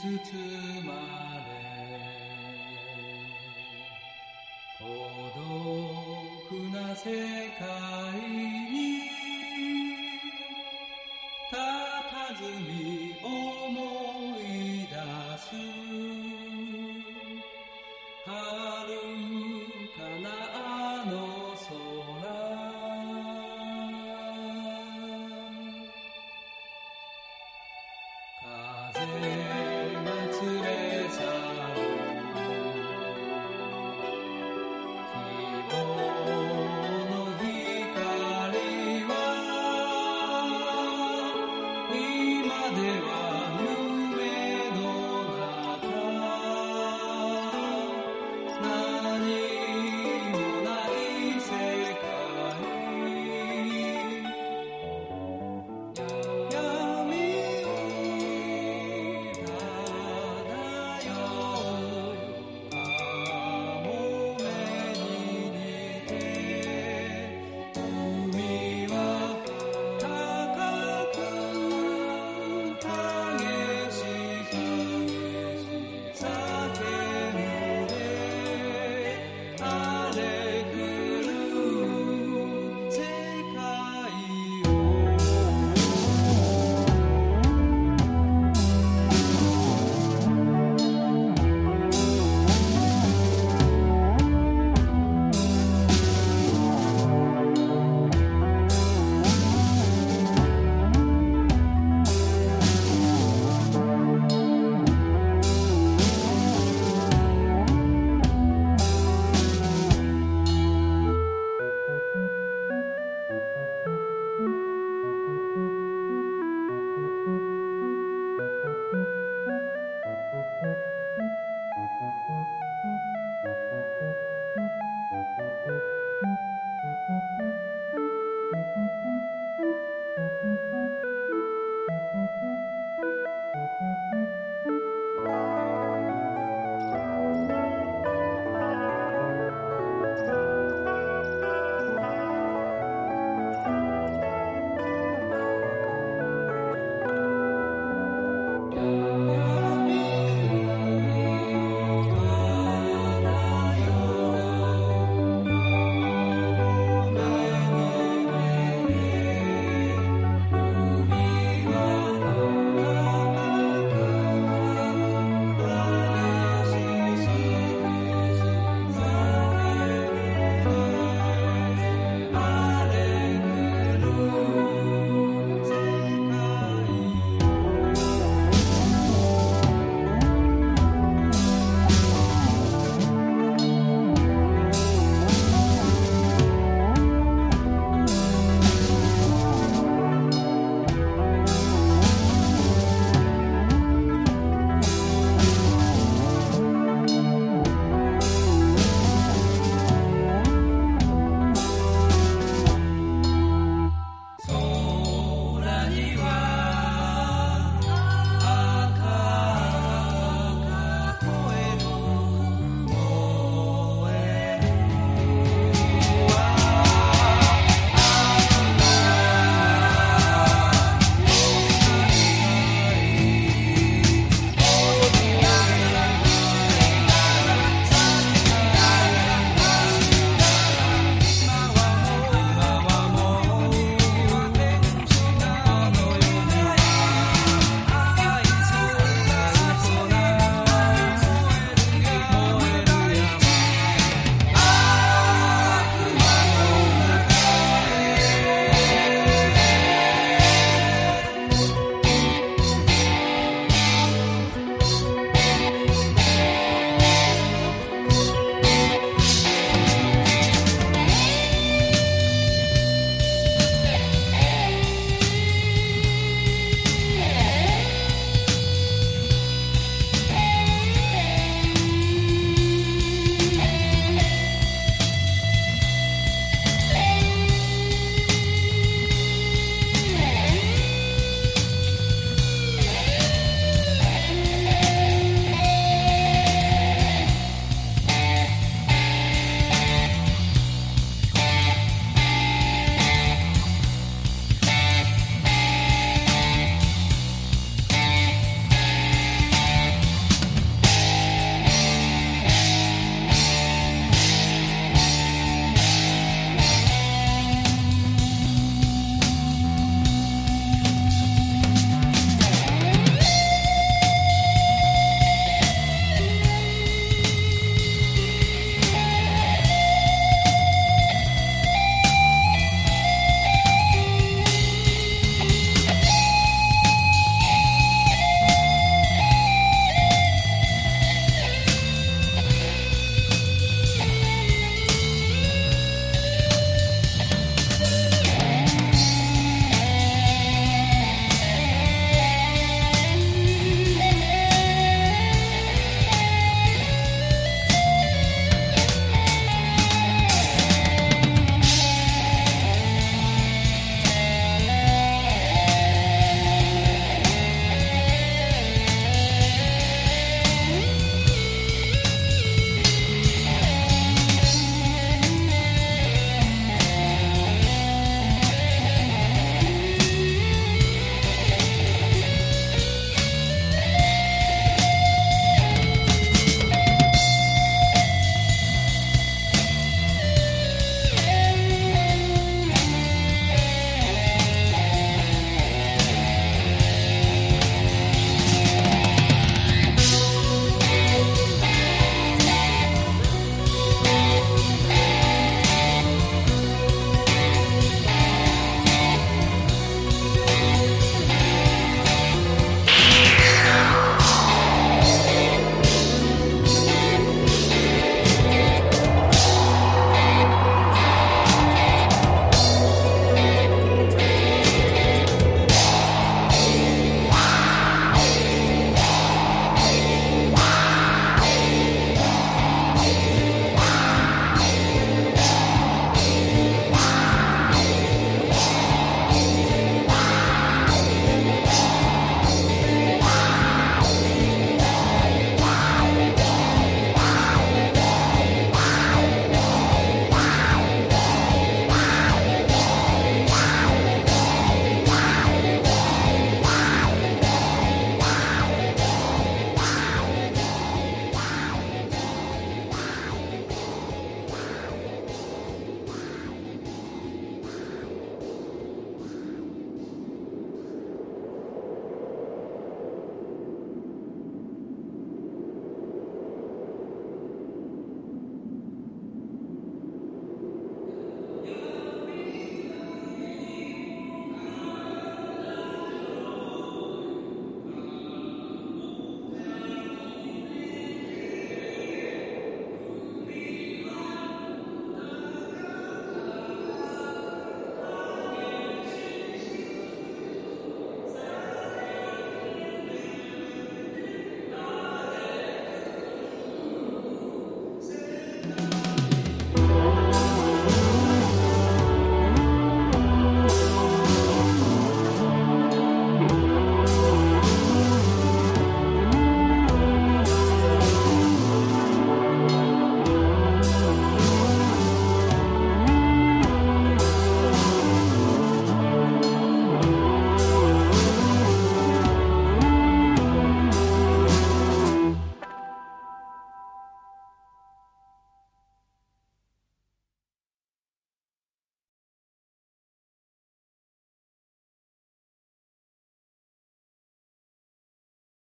包まれ孤独な世界に